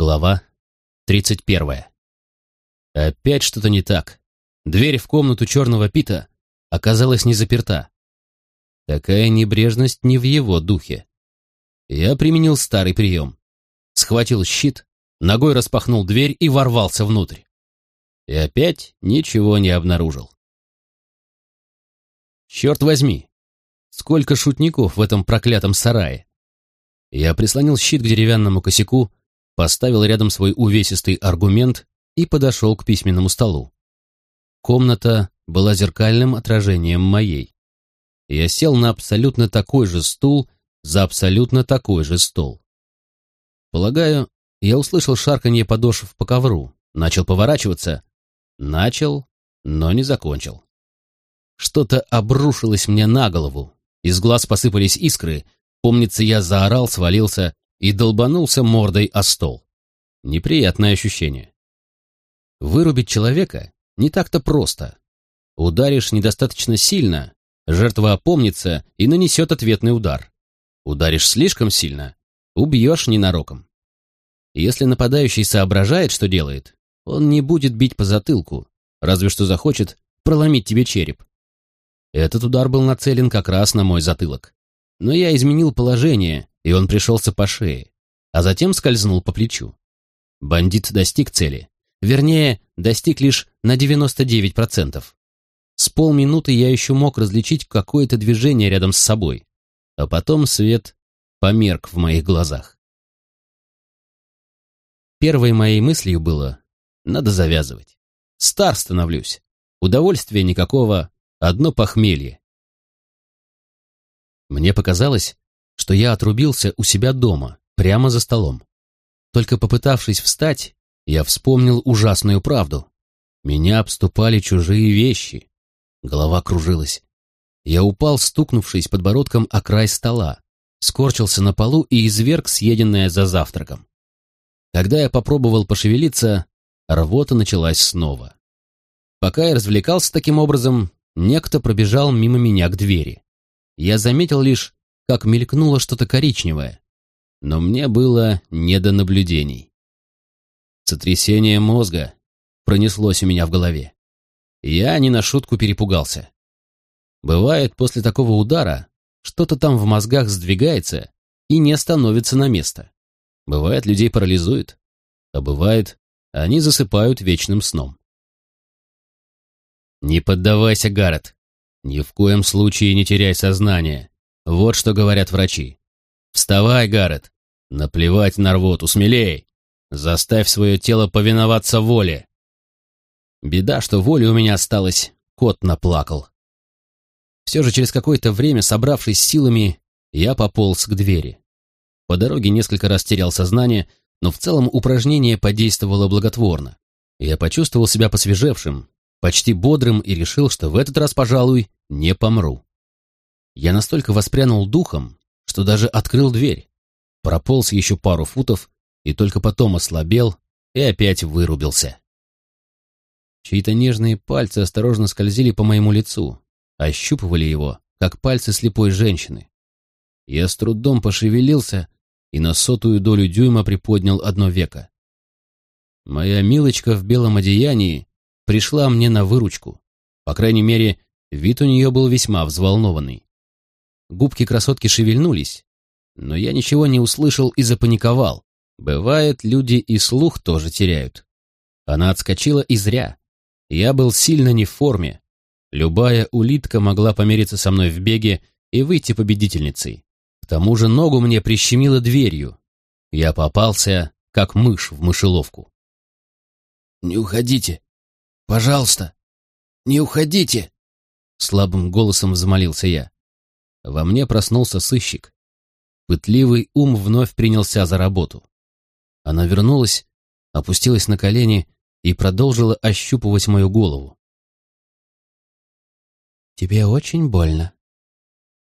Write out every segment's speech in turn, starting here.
Глава 31. Опять что-то не так. Дверь в комнату черного Пита оказалась не заперта. Такая небрежность не в его духе. Я применил старый прием. Схватил щит, ногой распахнул дверь и ворвался внутрь. И опять ничего не обнаружил. Черт возьми, сколько шутников в этом проклятом сарае. Я прислонил щит к деревянному косяку, поставил рядом свой увесистый аргумент и подошел к письменному столу. Комната была зеркальным отражением моей. Я сел на абсолютно такой же стул за абсолютно такой же стол. Полагаю, я услышал шарканье подошв по ковру, начал поворачиваться, начал, но не закончил. Что-то обрушилось мне на голову, из глаз посыпались искры, помнится, я заорал, свалился и долбанулся мордой о стол. Неприятное ощущение. Вырубить человека не так-то просто. Ударишь недостаточно сильно, жертва опомнится и нанесет ответный удар. Ударишь слишком сильно, убьешь ненароком. Если нападающий соображает, что делает, он не будет бить по затылку, разве что захочет проломить тебе череп. Этот удар был нацелен как раз на мой затылок. Но я изменил положение и он пришелся по шее, а затем скользнул по плечу. Бандит достиг цели. Вернее, достиг лишь на 99%. С полминуты я еще мог различить какое-то движение рядом с собой, а потом свет померк в моих глазах. Первой моей мыслью было «надо завязывать». Стар становлюсь. Удовольствия никакого, одно похмелье. Мне показалось, что я отрубился у себя дома, прямо за столом. Только попытавшись встать, я вспомнил ужасную правду. Меня обступали чужие вещи. Голова кружилась. Я упал, стукнувшись подбородком о край стола, скорчился на полу и изверг съеденное за завтраком. Когда я попробовал пошевелиться, рвота началась снова. Пока я развлекался таким образом, некто пробежал мимо меня к двери. Я заметил лишь, как мелькнуло что-то коричневое. Но мне было не до наблюдений. Сотрясение мозга пронеслось у меня в голове. Я не на шутку перепугался. Бывает, после такого удара что-то там в мозгах сдвигается и не становится на место. Бывает, людей парализует, а бывает, они засыпают вечным сном. Не поддавайся, Гаррет. Ни в коем случае не теряй сознание. Вот что говорят врачи. Вставай, Гаррет. Наплевать на рвоту, смелей. Заставь свое тело повиноваться воле. Беда, что воли у меня осталось, кот наплакал. Все же через какое-то время, собравшись силами, я пополз к двери. По дороге несколько раз терял сознание, но в целом упражнение подействовало благотворно. Я почувствовал себя посвежевшим, почти бодрым и решил, что в этот раз, пожалуй, не помру. Я настолько воспрянул духом, что даже открыл дверь, прополз еще пару футов и только потом ослабел и опять вырубился. Чьи-то нежные пальцы осторожно скользили по моему лицу, ощупывали его, как пальцы слепой женщины. Я с трудом пошевелился и на сотую долю дюйма приподнял одно веко. Моя милочка в белом одеянии пришла мне на выручку. По крайней мере, вид у нее был весьма взволнованный. Губки красотки шевельнулись, но я ничего не услышал и запаниковал. Бывает, люди и слух тоже теряют. Она отскочила и зря. Я был сильно не в форме. Любая улитка могла помериться со мной в беге и выйти победительницей. К тому же ногу мне прищемило дверью. Я попался, как мышь в мышеловку. «Не уходите! Пожалуйста! Не уходите!» Слабым голосом взмолился я. Во мне проснулся сыщик. Пытливый ум вновь принялся за работу. Она вернулась, опустилась на колени и продолжила ощупывать мою голову. «Тебе очень больно».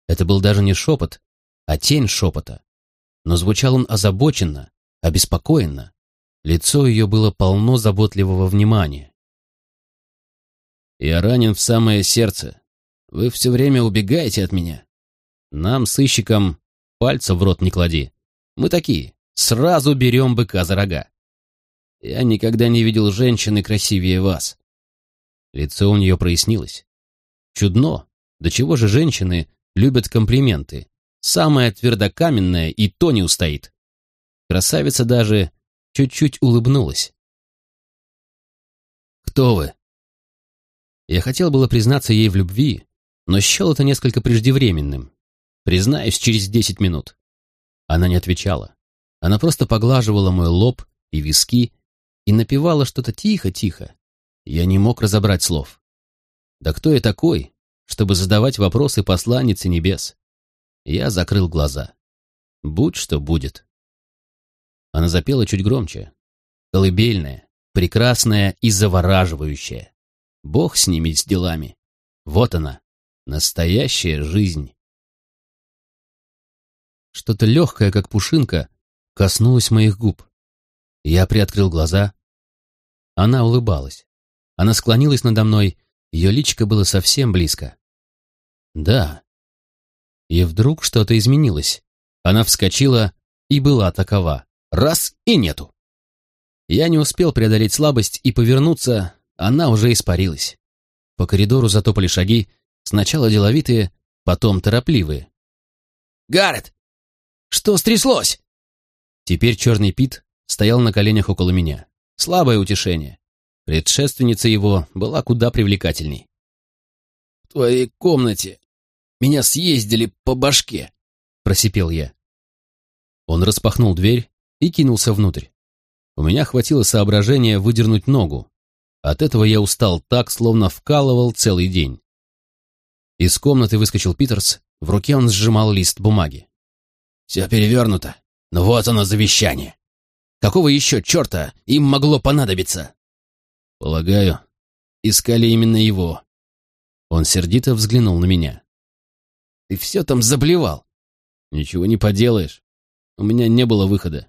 Это был даже не шепот, а тень шепота. Но звучал он озабоченно, обеспокоенно. Лицо ее было полно заботливого внимания. «Я ранен в самое сердце. Вы все время убегаете от меня. Нам, сыщикам, пальца в рот не клади. Мы такие, сразу берем быка за рога. Я никогда не видел женщины красивее вас». Лицо у нее прояснилось. Чудно, до чего же женщины любят комплименты. Самая твердокаменная и то не устоит. Красавица даже чуть-чуть улыбнулась. «Кто вы?» Я хотел было признаться ей в любви, но счел это несколько преждевременным. Признаюсь, через десять минут. Она не отвечала. Она просто поглаживала мой лоб и виски и напевала что-то тихо-тихо. Я не мог разобрать слов. Да кто я такой, чтобы задавать вопросы посланнице небес? Я закрыл глаза. Будь что будет. Она запела чуть громче. Колыбельная, прекрасная и завораживающая. Бог с ними, с делами. Вот она, настоящая жизнь. Что-то легкое, как пушинка, коснулось моих губ. Я приоткрыл глаза. Она улыбалась. Она склонилась надо мной, ее личико было совсем близко. Да. И вдруг что-то изменилось. Она вскочила и была такова. Раз и нету. Я не успел преодолеть слабость и повернуться, она уже испарилась. По коридору затопали шаги, сначала деловитые, потом торопливые. «Гаррет! Что стряслось?» Теперь черный Пит стоял на коленях около меня. Слабое утешение. Предшественница его была куда привлекательней. «В твоей комнате меня съездили по башке», — просипел я. Он распахнул дверь и кинулся внутрь. У меня хватило соображения выдернуть ногу, от этого я устал так, словно вкалывал целый день. Из комнаты выскочил Питерс, в руке он сжимал лист бумаги. «Все перевернуто, но вот оно завещание. Какого еще черта им могло понадобиться?» «Полагаю, искали именно его». Он сердито взглянул на меня. «Ты все там заблевал?» «Ничего не поделаешь. У меня не было выхода».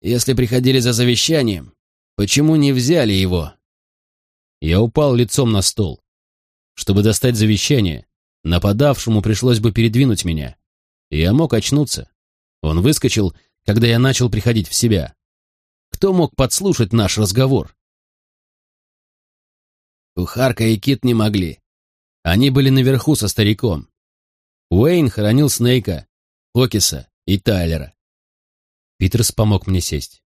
«Если приходили за завещанием, Почему не взяли его? Я упал лицом на стол. Чтобы достать завещание, нападавшему пришлось бы передвинуть меня. Я мог очнуться. Он выскочил, когда я начал приходить в себя. Кто мог подслушать наш разговор? Кухарка и Кит не могли. Они были наверху со стариком. Уэйн хоронил Снейка, Окиса и Тайлера. Питерс помог мне сесть.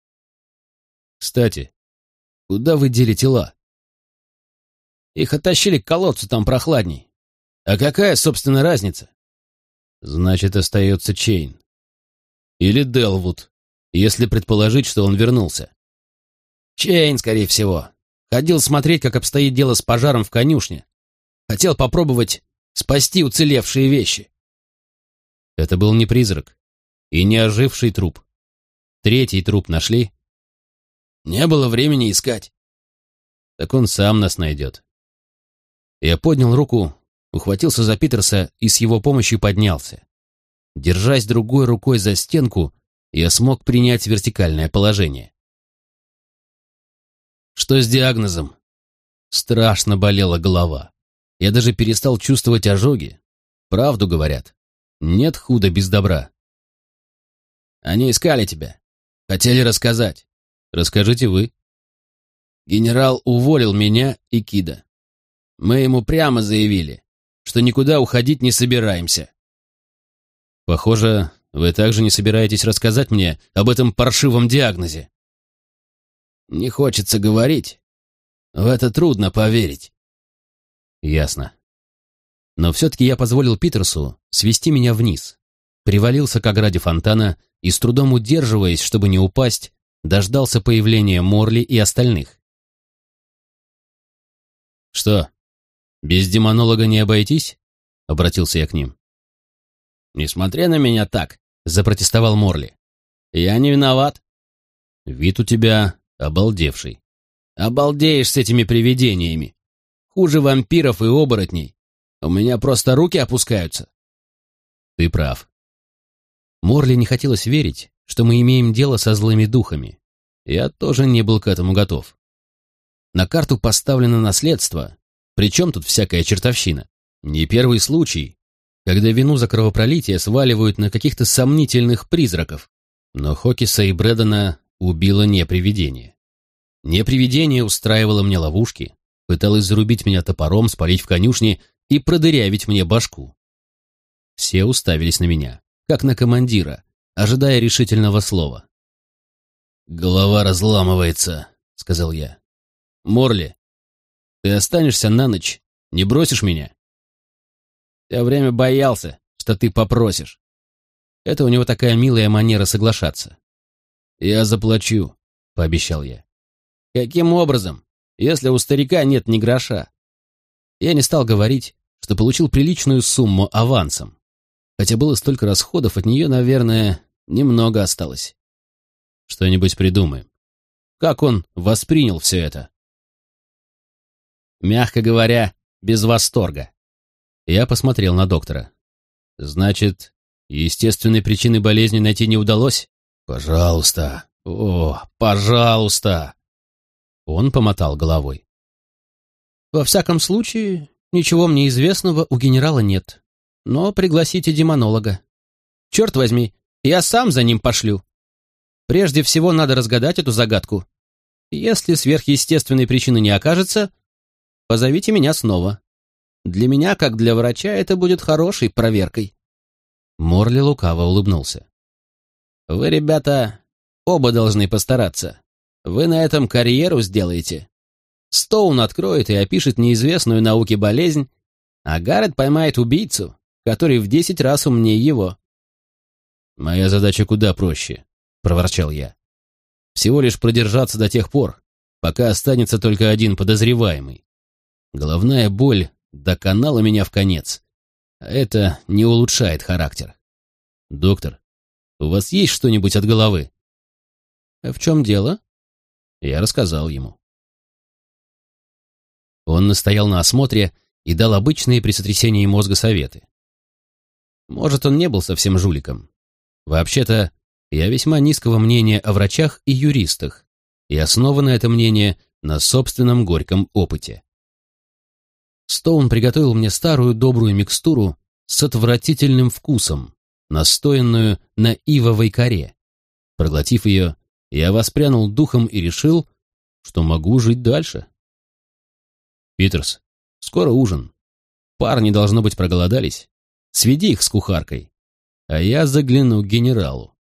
Кстати, Куда вы дели тела? Их оттащили к колодцу, там прохладней. А какая, собственно, разница? Значит, остается Чейн. Или Делвуд, если предположить, что он вернулся. Чейн, скорее всего. Ходил смотреть, как обстоит дело с пожаром в конюшне. Хотел попробовать спасти уцелевшие вещи. Это был не призрак и не оживший труп. Третий труп нашли? Не было времени искать. Так он сам нас найдет. Я поднял руку, ухватился за Питерса и с его помощью поднялся. Держась другой рукой за стенку, я смог принять вертикальное положение. Что с диагнозом? Страшно болела голова. Я даже перестал чувствовать ожоги. Правду говорят. Нет худа без добра. Они искали тебя. Хотели рассказать. Расскажите вы. Генерал уволил меня и Кида. Мы ему прямо заявили, что никуда уходить не собираемся. Похоже, вы также не собираетесь рассказать мне об этом паршивом диагнозе. Не хочется говорить. В это трудно поверить. Ясно. Но все-таки я позволил Питерсу свести меня вниз, привалился к ограде фонтана и, с трудом удерживаясь, чтобы не упасть, дождался появления Морли и остальных. «Что, без демонолога не обойтись?» — обратился я к ним. «Не смотри на меня так», — запротестовал Морли. «Я не виноват». «Вид у тебя обалдевший». «Обалдеешь с этими привидениями. Хуже вампиров и оборотней. У меня просто руки опускаются». «Ты прав». Морли не хотелось верить, что мы имеем дело со злыми духами. Я тоже не был к этому готов. На карту поставлено наследство, причем тут всякая чертовщина. Не первый случай, когда вину за кровопролитие сваливают на каких-то сомнительных призраков. Но Хокиса и Брэдона убило не привидение. Не привидение устраивало мне ловушки, пыталось зарубить меня топором, спалить в конюшне и продырявить мне башку. Все уставились на меня, как на командира, ожидая решительного слова. «Голова разламывается», — сказал я. «Морли, ты останешься на ночь, не бросишь меня?» «Я время боялся, что ты попросишь». Это у него такая милая манера соглашаться. «Я заплачу», — пообещал я. «Каким образом, если у старика нет ни гроша?» Я не стал говорить, что получил приличную сумму авансом. Хотя было столько расходов, от нее, наверное, немного осталось. Что-нибудь придумаем. Как он воспринял все это? Мягко говоря, без восторга. Я посмотрел на доктора. Значит, естественной причины болезни найти не удалось? Пожалуйста. О, пожалуйста. Он помотал головой. Во всяком случае, ничего мне известного у генерала нет. Но пригласите демонолога. Черт возьми, я сам за ним пошлю. Прежде всего надо разгадать эту загадку. Если сверхъестественной причины не окажется, позовите меня снова. Для меня, как для врача, это будет хорошей проверкой. Морли лукаво улыбнулся. Вы, ребята, оба должны постараться. Вы на этом карьеру сделаете. Стоун откроет и опишет неизвестную науке болезнь, а Гаррет поймает убийцу, который в десять раз умнее его. «Моя задача куда проще», — проворчал я. «Всего лишь продержаться до тех пор, пока останется только один подозреваемый. Головная боль доконала меня в конец, а это не улучшает характер. Доктор, у вас есть что-нибудь от головы?» «А «В чем дело?» Я рассказал ему. Он настоял на осмотре и дал обычные при сотрясении мозга советы. Может, он не был совсем жуликом, Вообще-то, я весьма низкого мнения о врачах и юристах, и основано это мнение на собственном горьком опыте. Стоун приготовил мне старую добрую микстуру с отвратительным вкусом, настоянную на ивовой коре. Проглотив ее, я воспрянул духом и решил, что могу жить дальше. «Питерс, скоро ужин. Парни, должно быть, проголодались. Сведи их с кухаркой а я загляну к генералу.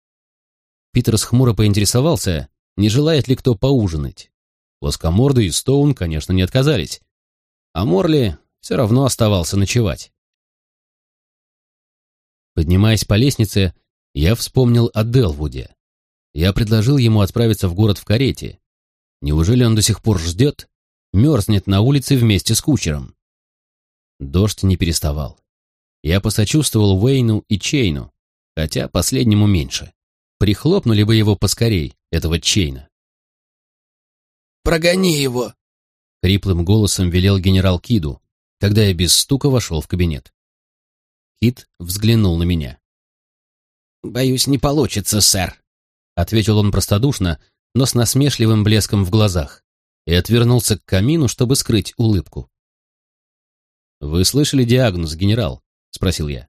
Питерс хмуро поинтересовался, не желает ли кто поужинать. Плоскоморды и Стоун, конечно, не отказались. А Морли все равно оставался ночевать. Поднимаясь по лестнице, я вспомнил о Делвуде. Я предложил ему отправиться в город в карете. Неужели он до сих пор ждет? Мерзнет на улице вместе с кучером. Дождь не переставал. Я посочувствовал Уэйну и Чейну, хотя последнему меньше. Прихлопнули бы его поскорей, этого Чейна. «Прогони его!» — хриплым голосом велел генерал Киду, когда я без стука вошел в кабинет. Кид взглянул на меня. «Боюсь, не получится, сэр», — ответил он простодушно, но с насмешливым блеском в глазах, и отвернулся к камину, чтобы скрыть улыбку. «Вы слышали диагноз, генерал?» — спросил я.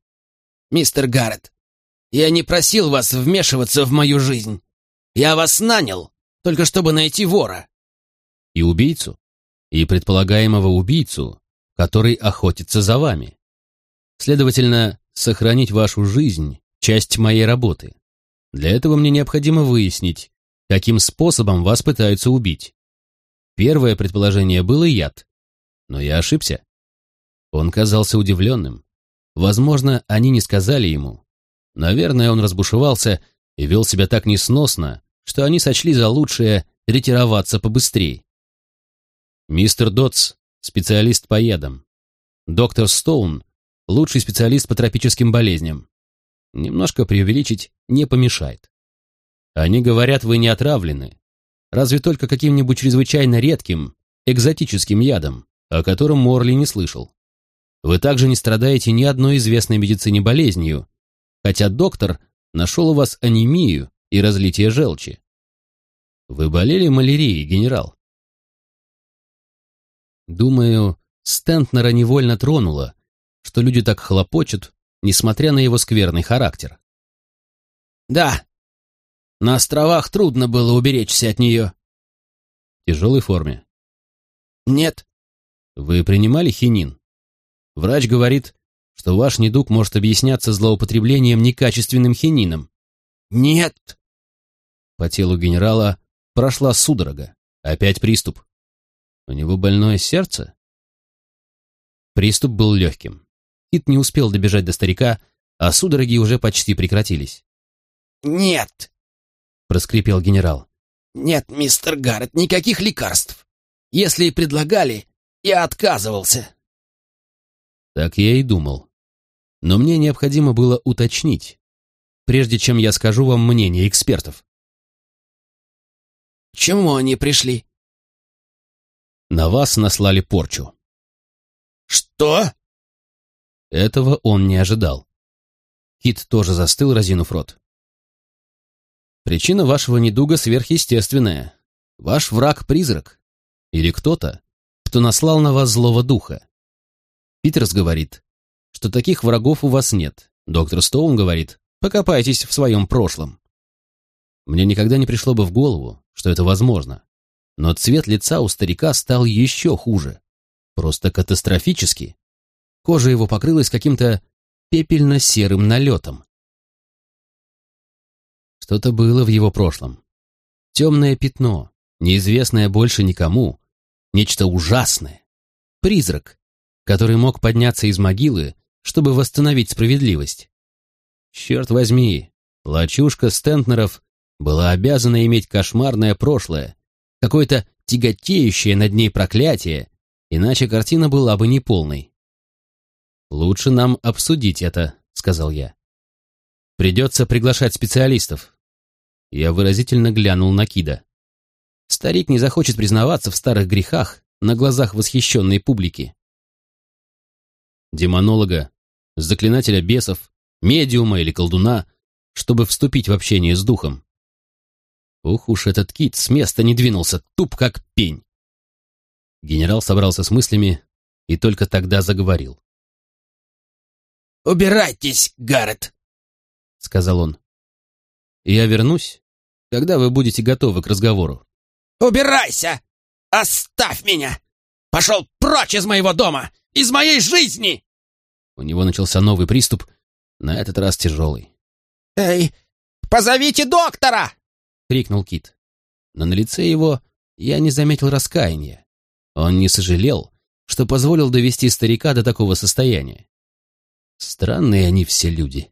«Мистер Гаррет, я не просил вас вмешиваться в мою жизнь. Я вас нанял, только чтобы найти вора». «И убийцу? И предполагаемого убийцу, который охотится за вами. Следовательно, сохранить вашу жизнь — часть моей работы. Для этого мне необходимо выяснить, каким способом вас пытаются убить. Первое предположение было яд, но я ошибся. Он казался удивленным. Возможно, они не сказали ему. Наверное, он разбушевался и вел себя так несносно, что они сочли за лучшее ретироваться побыстрее. Мистер Дотс – специалист по ядам. Доктор Стоун – лучший специалист по тропическим болезням. Немножко преувеличить не помешает. Они говорят, вы не отравлены. Разве только каким-нибудь чрезвычайно редким, экзотическим ядом, о котором Морли не слышал. Вы также не страдаете ни одной известной медицине болезнью, хотя доктор нашел у вас анемию и разлитие желчи. Вы болели малярией, генерал? Думаю, Стентнера невольно тронуло, что люди так хлопочут, несмотря на его скверный характер. Да, на островах трудно было уберечься от нее. В тяжелой форме. Нет. Вы принимали хинин? Врач говорит, что ваш недуг может объясняться злоупотреблением некачественным хинином. Нет. По телу генерала прошла судорога. Опять приступ. У него больное сердце? Приступ был легким. Кит не успел добежать до старика, а судороги уже почти прекратились. «Нет!» — проскрипел генерал. «Нет, мистер Гаррет, никаких лекарств. Если и предлагали, я отказывался». Так я и думал. Но мне необходимо было уточнить, прежде чем я скажу вам мнение экспертов. «Чему они пришли?» На вас наслали порчу. «Что?» Этого он не ожидал. Кит тоже застыл, разинув рот. Причина вашего недуга сверхъестественная. Ваш враг — призрак. Или кто-то, кто наслал на вас злого духа. Питерс говорит, что таких врагов у вас нет. Доктор Стоун говорит, покопайтесь в своем прошлом. Мне никогда не пришло бы в голову, что это возможно. Но цвет лица у старика стал еще хуже. Просто катастрофически. Кожа его покрылась каким-то пепельно-серым налетом. Что-то было в его прошлом. Темное пятно, неизвестное больше никому. Нечто ужасное. Призрак, который мог подняться из могилы, чтобы восстановить справедливость. Черт возьми, лачушка Стентнеров была обязана иметь кошмарное прошлое, какое-то тяготеющее над ней проклятие, иначе картина была бы неполной. «Лучше нам обсудить это», — сказал я. «Придется приглашать специалистов». Я выразительно глянул на Кида. Старик не захочет признаваться в старых грехах на глазах восхищенной публики. Демонолога, заклинателя бесов, медиума или колдуна, чтобы вступить в общение с духом. Ух уж этот кит с места не двинулся, туп как пень. Генерал собрался с мыслями и только тогда заговорил. «Убирайтесь, Гаррет!» — сказал он. «Я вернусь, когда вы будете готовы к разговору». «Убирайся! Оставь меня! Пошел прочь из моего дома! Из моей жизни!» У него начался новый приступ, на этот раз тяжелый. «Эй, позовите доктора!» — крикнул Кит. Но на лице его я не заметил раскаяния. Он не сожалел, что позволил довести старика до такого состояния. Странные они все люди.